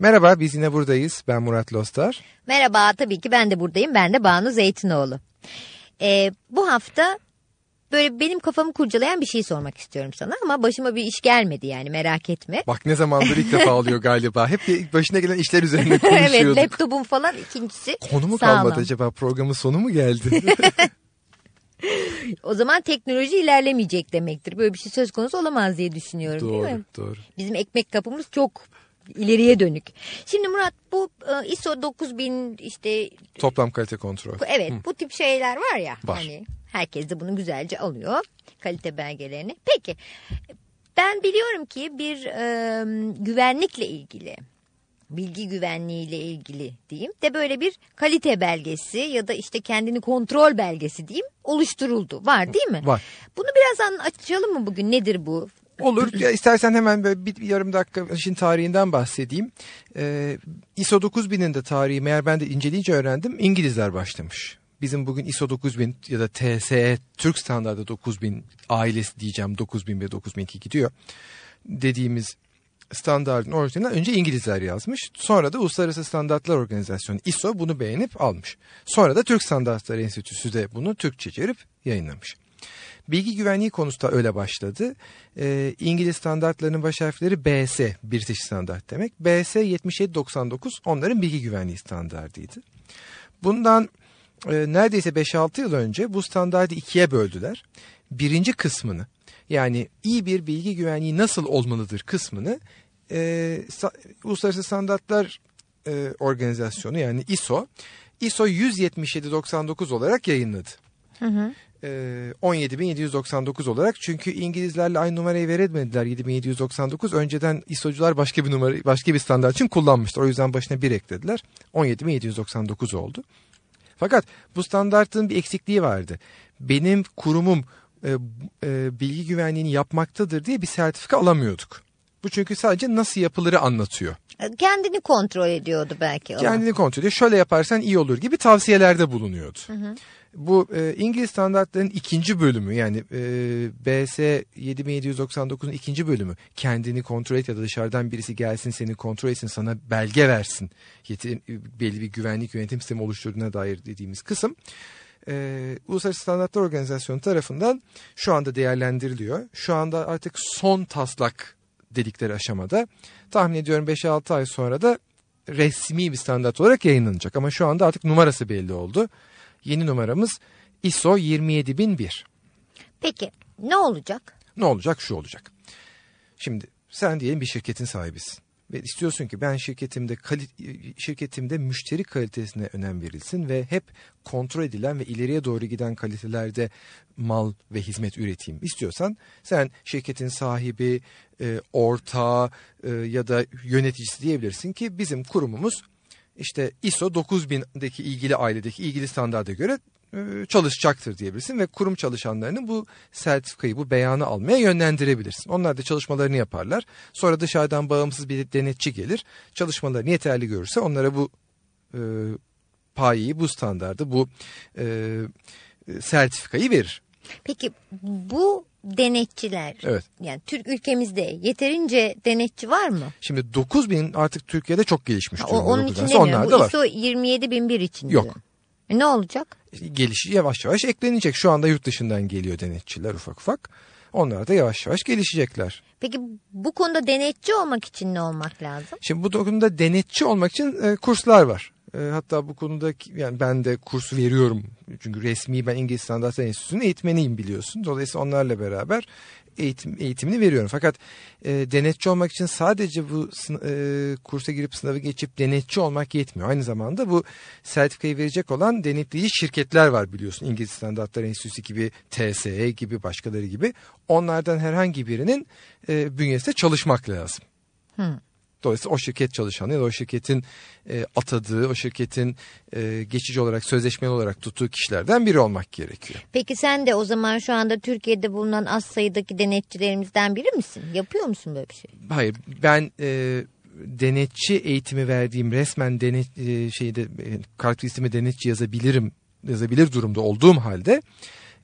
Merhaba biz yine buradayız. Ben Murat Lostar. Merhaba tabii ki ben de buradayım. Ben de Banu Zeytinoğlu. Ee, bu hafta böyle benim kafamı kurcalayan bir şey sormak istiyorum sana ama başıma bir iş gelmedi yani merak etme. Bak ne zamandır ilk defa oluyor galiba. Hep başına gelen işler üzerine konuşuyorduk. evet laptopum falan ikincisi. Konu mu sağlam. kalmadı acaba programın sonu mu geldi? O zaman teknoloji ilerlemeyecek demektir. Böyle bir şey söz konusu olamaz diye düşünüyorum değil doğru mi? doğru. Bizim ekmek kapımız çok ileriye dönük. Şimdi Murat bu e, ISO 9000 işte Toplam kalite kontrol. evet bu tip şeyler var ya. Var. Hani herkes de bunu güzelce alıyor kalite belgelerini. Peki ben biliyorum ki bir e, güvenlikle ilgili bilgi güvenliği ile ilgili diyeyim de böyle bir kalite belgesi ya da işte kendini kontrol belgesi diyeyim oluşturuldu. Var değil mi? Var. Bunu biraz an- açalım mı bugün? Nedir bu? Olur. Ya istersen hemen böyle bir, bir yarım dakika işin tarihinden bahsedeyim. Ee, ISO 9000'in de tarihi meğer ben de inceleyince öğrendim. İngilizler başlamış. Bizim bugün ISO 9000 ya da TSE Türk standardı 9000 ailesi diyeceğim 9000 ve 9002 gidiyor. Dediğimiz standartın orijinalinden önce İngilizler yazmış. Sonra da Uluslararası Standartlar Organizasyonu ISO bunu beğenip almış. Sonra da Türk Standartları Enstitüsü de bunu Türkçe çevirip yayınlamış. Bilgi güvenliği konusu da öyle başladı. Ee, İngiliz standartlarının baş harfleri BS, British Standart demek. BS 7799 onların bilgi güvenliği standartıydı. Bundan e, neredeyse 5-6 yıl önce bu standartı ikiye böldüler. Birinci kısmını yani iyi bir bilgi güvenliği nasıl olmalıdır kısmını e, Uluslararası Standartlar e, Organizasyonu yani ISO ISO 17799 olarak yayınladı. E, 17799 olarak çünkü İngilizlerle aynı numarayı veremediler 7799 önceden ISO'cular başka bir numara başka bir standart için kullanmıştır. O yüzden başına bir eklediler. 17799 oldu. Fakat bu standartın bir eksikliği vardı. Benim kurumum e, e, bilgi güvenliğini yapmaktadır diye bir sertifika alamıyorduk. Bu çünkü sadece nasıl yapılırı anlatıyor. Kendini kontrol ediyordu belki. o. Kendini kontrol ediyor. Şöyle yaparsan iyi olur gibi tavsiyelerde bulunuyordu. Bu e, İngiliz standartların ikinci bölümü yani e, BS 7799'un ikinci bölümü kendini kontrol et ya da dışarıdan birisi gelsin seni kontrol etsin sana belge versin Yeter, belli bir güvenlik yönetim sistemi oluşturduğuna dair dediğimiz kısım e, Uluslararası Standartlar Organizasyonu tarafından şu anda değerlendiriliyor. Şu anda artık son taslak dedikleri aşamada tahmin ediyorum 5-6 ay sonra da resmi bir standart olarak yayınlanacak. Ama şu anda artık numarası belli oldu. Yeni numaramız ISO 27001. Peki ne olacak? Ne olacak? Şu olacak. Şimdi sen diyelim bir şirketin sahibisin. Ve istiyorsun ki ben şirketimde şirketimde müşteri kalitesine önem verilsin ve hep kontrol edilen ve ileriye doğru giden kalitelerde mal ve hizmet üreteyim istiyorsan sen şirketin sahibi, e, ortağı e, ya da yöneticisi diyebilirsin ki bizim kurumumuz işte ISO 9000'deki ilgili ailedeki ilgili standarda göre çalışacaktır diyebilirsin ve kurum çalışanlarını bu sertifikayı, bu beyanı almaya yönlendirebilirsin. Onlar da çalışmalarını yaparlar. Sonra dışarıdan bağımsız bir denetçi gelir. Çalışmalarını yeterli görürse onlara bu e, payeyi, bu standardı, bu e, e, sertifikayı verir. Peki bu denetçiler Evet. yani Türk ülkemizde yeterince denetçi var mı? Şimdi 9000 artık Türkiye'de çok gelişmiş O, durumda. onun 9000. için demiyorum. Onlar da Bu var. ISO 27001 için Yok. E, ne olacak? gelişi yavaş yavaş eklenecek. Şu anda yurt dışından geliyor denetçiler ufak ufak. Onlar da yavaş yavaş gelişecekler. Peki bu konuda denetçi olmak için ne olmak lazım? Şimdi bu konuda denetçi olmak için e, kurslar var. E, hatta bu konuda yani ben de kursu veriyorum. Çünkü resmi ben İngiliz Standartlar Enstitüsü'nün eğitmeniyim biliyorsun. Dolayısıyla onlarla beraber eğitim eğitimini veriyorum. Fakat e, denetçi olmak için sadece bu e, kursa girip sınavı geçip denetçi olmak yetmiyor. Aynı zamanda bu sertifikayı verecek olan denetleyici şirketler var biliyorsun. İngiliz Standartlar Enstitüsü gibi, TSE gibi, başkaları gibi. Onlardan herhangi birinin e, bünyesinde çalışmak lazım. Dolayısıyla o şirket çalışanı ya da o şirketin e, atadığı, o şirketin e, geçici olarak, sözleşmeli olarak tuttuğu kişilerden biri olmak gerekiyor. Peki sen de o zaman şu anda Türkiye'de bulunan az sayıdaki denetçilerimizden biri misin? Yapıyor musun böyle bir şey? Hayır, ben e, denetçi eğitimi verdiğim resmen denet e, şeyde e, karakteristimi denetçi yazabilirim, yazabilir durumda olduğum halde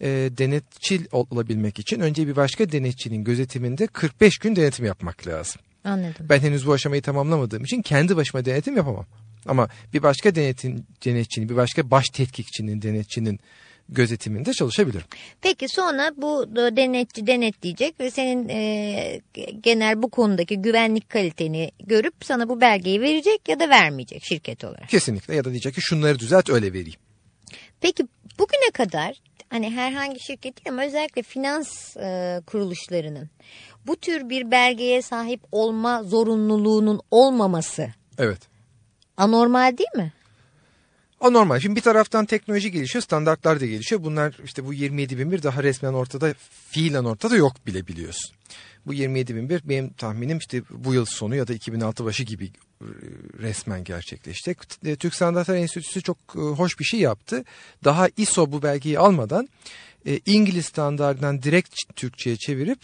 e, denetçi ol- olabilmek için önce bir başka denetçinin gözetiminde 45 gün denetim yapmak lazım. Anladım. Ben henüz bu aşamayı tamamlamadığım için kendi başıma denetim yapamam. Ama bir başka denetim, denetçinin, bir başka baş tetkikçinin, denetçinin gözetiminde çalışabilirim. Peki sonra bu denetçi denetleyecek ve senin e, genel bu konudaki güvenlik kaliteni görüp sana bu belgeyi verecek ya da vermeyecek şirket olarak. Kesinlikle ya da diyecek ki şunları düzelt öyle vereyim. Peki bugüne kadar hani herhangi şirket değil ama özellikle finans e, kuruluşlarının bu tür bir belgeye sahip olma zorunluluğunun olmaması Evet. anormal değil mi? Anormal. Şimdi bir taraftan teknoloji gelişiyor, standartlar da gelişiyor. Bunlar işte bu 27001 daha resmen ortada, fiilen ortada yok bile biliyorsun. Bu 27001 benim tahminim işte bu yıl sonu ya da 2006 başı gibi e, resmen gerçekleşti. E, Türk Standartlar Enstitüsü çok e, hoş bir şey yaptı. Daha ISO bu belgeyi almadan İngiliz standartından direkt Türkçe'ye çevirip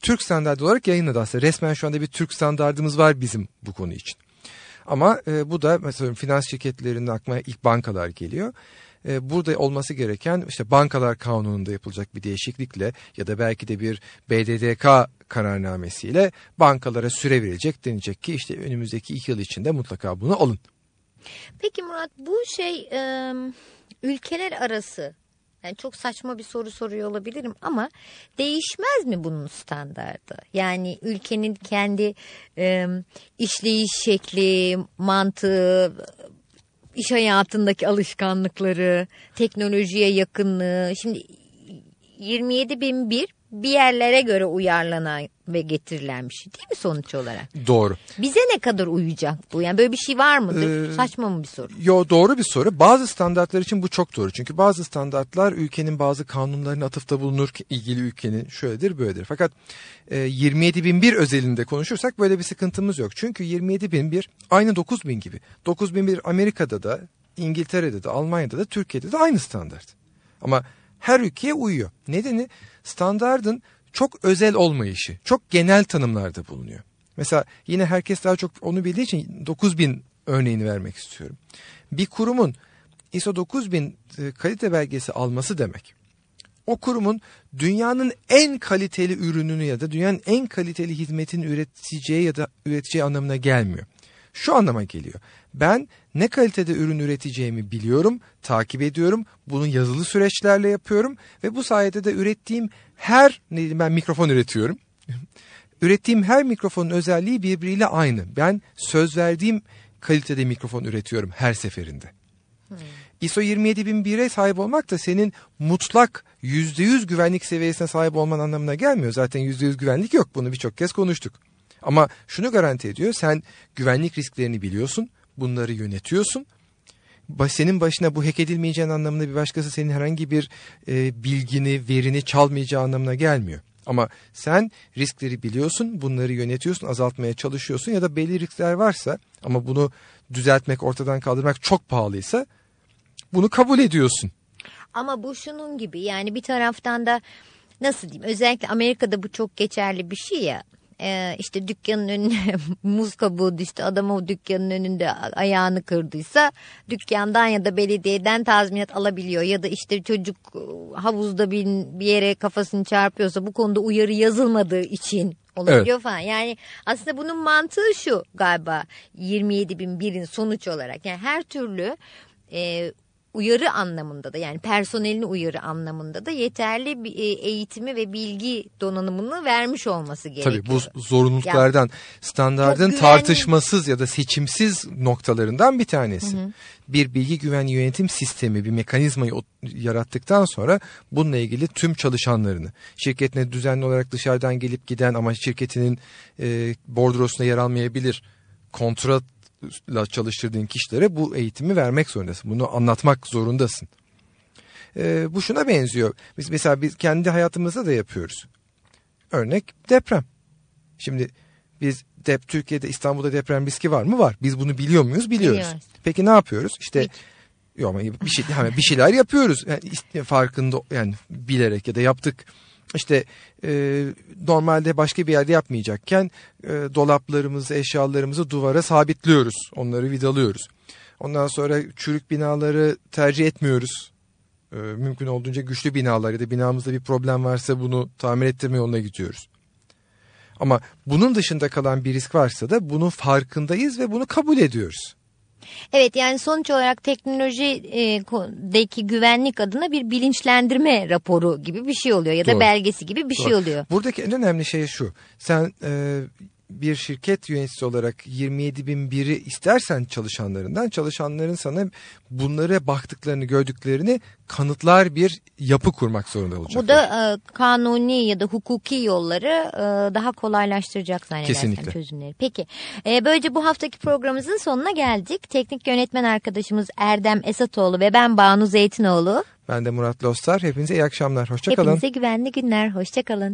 Türk standartı olarak yayınladı aslında. Resmen şu anda bir Türk standartımız var bizim bu konu için. Ama e, bu da mesela finans şirketlerinin aklına ilk bankalar geliyor. E, burada olması gereken işte bankalar kanununda yapılacak bir değişiklikle ya da belki de bir BDDK kararnamesiyle bankalara süre verilecek denecek ki işte önümüzdeki iki yıl içinde mutlaka bunu alın. Peki Murat bu şey ülkeler arası yani çok saçma bir soru soruyor olabilirim ama değişmez mi bunun standardı? Yani ülkenin kendi e, işleyiş şekli, mantığı, iş hayatındaki alışkanlıkları, teknolojiye yakınlığı. Şimdi 27 bin bir bir yerlere göre uyarlanan ve getirilen bir şey değil mi sonuç olarak? Doğru. Bize ne kadar uyacak bu? Yani böyle bir şey var mıdır? Ee, Saçma mı bir soru? Yo doğru bir soru. Bazı standartlar için bu çok doğru. Çünkü bazı standartlar ülkenin bazı kanunlarına atıfta bulunur ilgili ülkenin şöyledir böyledir. Fakat e, 27.001 özelinde konuşursak böyle bir sıkıntımız yok. Çünkü 27.001 aynı 9.000 gibi. 9.001 Amerika'da da İngiltere'de de Almanya'da da Türkiye'de de aynı standart. Ama her ülkeye uyuyor. Nedeni standardın çok özel olmayışı, çok genel tanımlarda bulunuyor. Mesela yine herkes daha çok onu bildiği için 9000 örneğini vermek istiyorum. Bir kurumun ISO 9000 e, kalite belgesi alması demek. O kurumun dünyanın en kaliteli ürününü ya da dünyanın en kaliteli hizmetini üreteceği ya da üreteceği anlamına gelmiyor. Şu anlama geliyor. Ben ne kalitede ürün üreteceğimi biliyorum, takip ediyorum. Bunu yazılı süreçlerle yapıyorum ve bu sayede de ürettiğim her ne ben mikrofon üretiyorum. ürettiğim her mikrofonun özelliği birbiriyle aynı. Ben söz verdiğim kalitede mikrofon üretiyorum her seferinde. Hmm. ISO 27001'e sahip olmak da senin mutlak %100 güvenlik seviyesine sahip olman anlamına gelmiyor. Zaten %100 güvenlik yok. Bunu birçok kez konuştuk. Ama şunu garanti ediyor. Sen güvenlik risklerini biliyorsun. Bunları yönetiyorsun. Senin başına bu hack edilmeyeceğin anlamında bir başkası senin herhangi bir e, bilgini, verini çalmayacağı anlamına gelmiyor. Ama sen riskleri biliyorsun, bunları yönetiyorsun, azaltmaya çalışıyorsun ya da belli riskler varsa ama bunu düzeltmek, ortadan kaldırmak çok pahalıysa bunu kabul ediyorsun. Ama bu şunun gibi yani bir taraftan da nasıl diyeyim özellikle Amerika'da bu çok geçerli bir şey ya e, işte dükkanın önüne muz kabuğu düştü adam o dükkanın önünde ayağını kırdıysa dükkandan ya da belediyeden tazminat alabiliyor ya da işte çocuk e, havuzda bir, bir yere kafasını çarpıyorsa bu konuda uyarı yazılmadığı için olabiliyor evet. falan. Yani aslında bunun mantığı şu galiba 27 bin birin sonuç olarak yani her türlü e, uyarı anlamında da yani personelini uyarı anlamında da yeterli bir e, eğitimi ve bilgi donanımını vermiş olması gerekiyor. Tabii bu zorunluluklardan yani, standardın tartışmasız ya da seçimsiz noktalarından bir tanesi. Hı hı. Bir bilgi güvenliği yönetim sistemi, bir mekanizmayı yarattıktan sonra bununla ilgili tüm çalışanlarını, şirketine düzenli olarak dışarıdan gelip giden ama şirketinin e, bordrosunda yer almayabilir kontrat çalıştırdığın kişilere bu eğitimi vermek zorundasın. Bunu anlatmak zorundasın. E, bu şuna benziyor. Biz mesela biz kendi hayatımızda da yapıyoruz. Örnek deprem. Şimdi biz dep Türkiye'de İstanbul'da deprem riski var mı? Var. Biz bunu biliyor muyuz? Biliyoruz. Biliyoruz. Peki ne yapıyoruz? İşte Hiç. yok bir şey hani bir şeyler yapıyoruz. Yani farkında yani bilerek ya da yaptık işte e, normalde başka bir yerde yapmayacakken e, dolaplarımızı, eşyalarımızı duvara sabitliyoruz. Onları vidalıyoruz. Ondan sonra çürük binaları tercih etmiyoruz. E, mümkün olduğunca güçlü binalar ya da binamızda bir problem varsa bunu tamir ettirme yoluna gidiyoruz. Ama bunun dışında kalan bir risk varsa da bunun farkındayız ve bunu kabul ediyoruz. Evet yani sonuç olarak teknolojideki güvenlik adına bir bilinçlendirme raporu gibi bir şey oluyor ya da Doğru. belgesi gibi bir şey Doğru. oluyor. Buradaki en önemli şey şu. Sen e, bir şirket yöneticisi olarak 27 bin biri istersen çalışanlarından çalışanların sana bunlara baktıklarını gördüklerini kanıtlar bir yapı kurmak zorunda olacaklar. Bu da e, kanuni ya da hukuki yolları e, daha kolaylaştıracak zannedersem Kesinlikle. çözümleri. Peki e, böylece bu haftaki programımızın sonuna geldik. Teknik yönetmen arkadaşımız Erdem Esatoğlu ve ben Banu Zeytinoğlu. Ben de Murat Lostar. Hepinize iyi akşamlar. Hoşçakalın. Hepinize güvenli günler. Hoşçakalın.